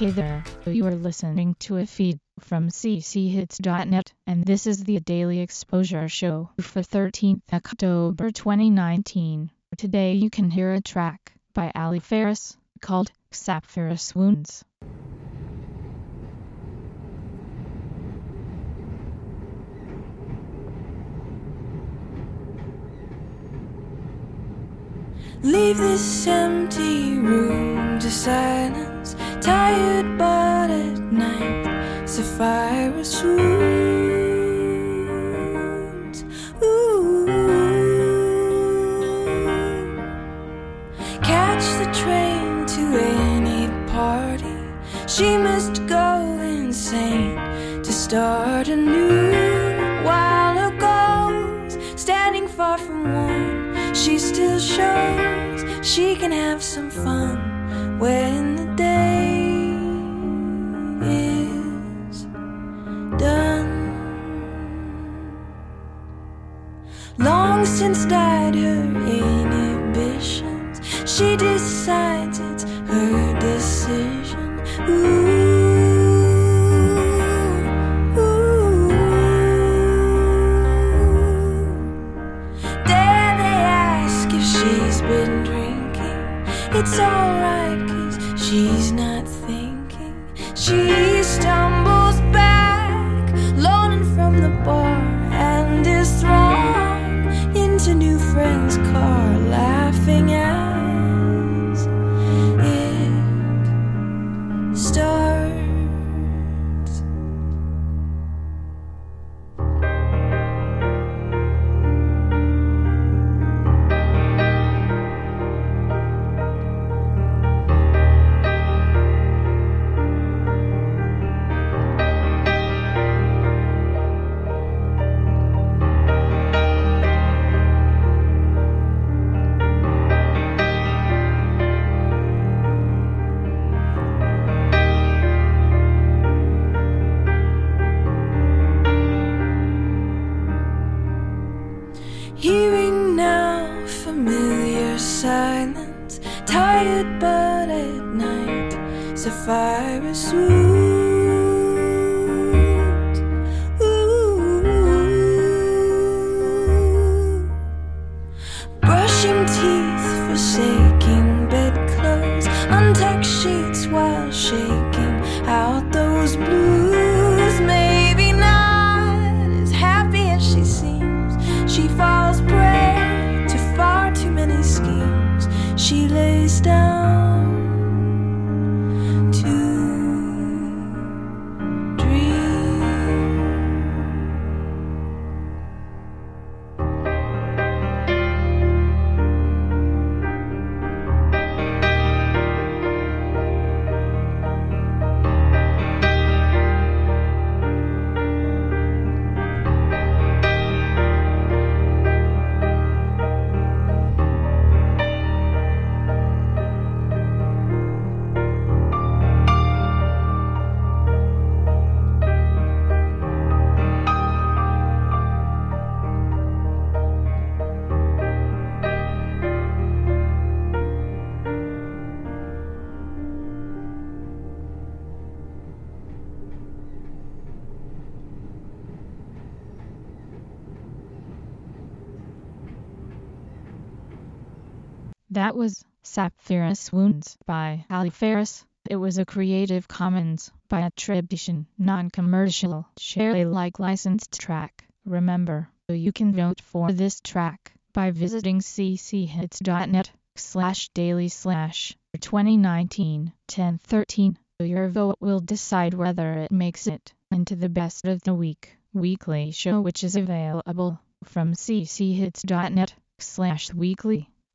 Hey there, you are listening to a feed from cchits.net, and this is the Daily Exposure Show for 13th October 2019. Today you can hear a track by Ali Ferris called Sapphire Swoons. Leave this empty room to silence, tired but at night, sapphire swoons. Ooh. Catch the train to any party. She must go insane to start anew. While her goals standing far from one she still shows she can have some fun when the day Long since died her inhibitions. She decides it's her decision. Ooh. She's been drinking. It's alright, cause she's not Hearing now familiar silence, tired but at night, sapphire swoons. She lays down That was Sapphire Swoons by Ali Ferris. It was a Creative Commons by attribution, non-commercial, share Alike licensed track. Remember, you can vote for this track by visiting cchits.net slash daily slash 2019 1013. Your vote will decide whether it makes it into the best of the week weekly show which is available from cchits.net slash weekly.